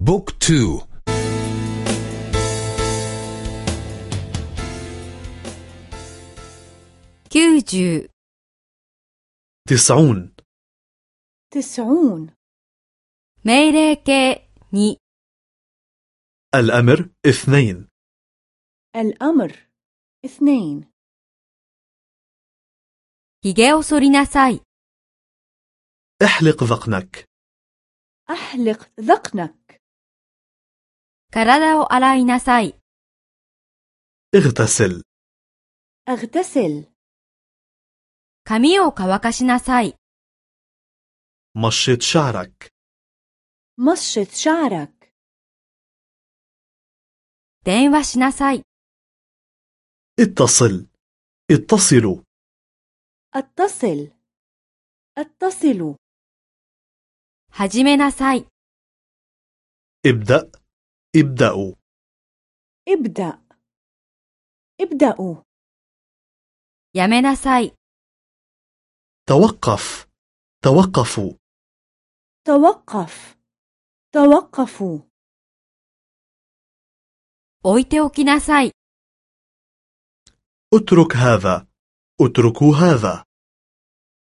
بوك تو. كيوجو تسعون. تسعون. ميريكي ني الأمر اثنين. الأمر اثنين. هيجاو سوريناساي احلق ذقنك. أحلق ذقنك. 体を洗いなさい اغتسل أغتسل 髪を乾かしなさい مشط شعرك مشط شعرك 電話しなさい اتصل اتصلوا اتصل اتصلوا 始めなさい ابدأ ابدأوا ابدأ ابدأوا やめなさい توقف توقفوا توقف توقفوا 置いておきなさい اترك هذا اتركوا هذا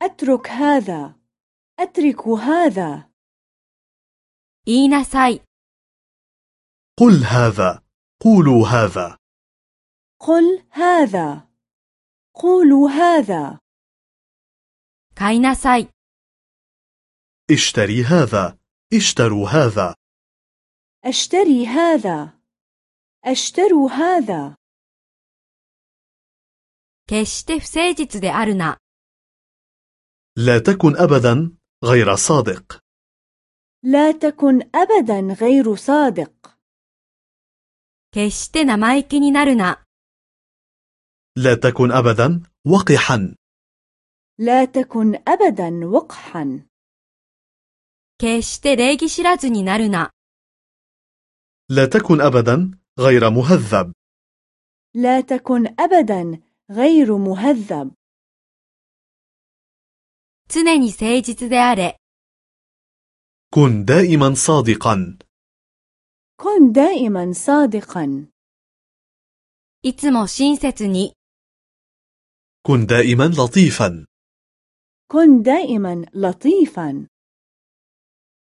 أترك هذا أترك هذا 言いなさい قل هذا قولوا هذا قل هذا قولوا هذا 買いなさい اشتري هذا اشتروا هذا أشتري هذا أشتروا هذا 決して不誠実であるな لا تكن أبدا غير صادق لا تكن أبدا غير صادق 決して生意気になるな لا تكن أبدا وقحا لا تكن أبدا وقحا 決して礼儀知らずになるな لا تكن أبدا غير مهذب لا تكن أبدا غير مهذب 常に誠実であれ كن دائما صادقا كن دائما صادقا いつも親切に كن دائما لطيفا كن دائما لطيفا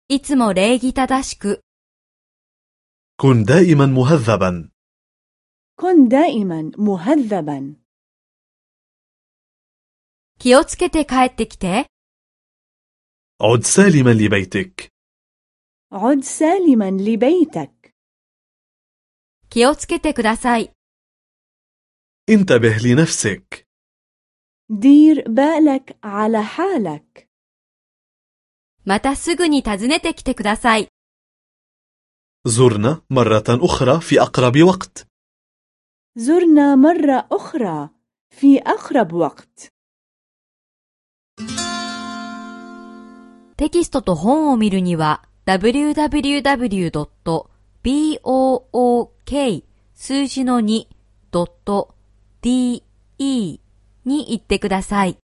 いつも礼儀正しく كن دائما مهذبا كن دائما مهذبا 気をつけて帰ってきて عد سالما لبيتك عد سالما لبيتك 気をつけてください انتبه لنفسك دير بالك على حالك またすぐに訪ねてきてください زرنا مرة أخرى في أقرب وقت زرنا مرة أخرى في أقرب وقت テキストと本を見るには www.book k 数字の 2.de に行ってください。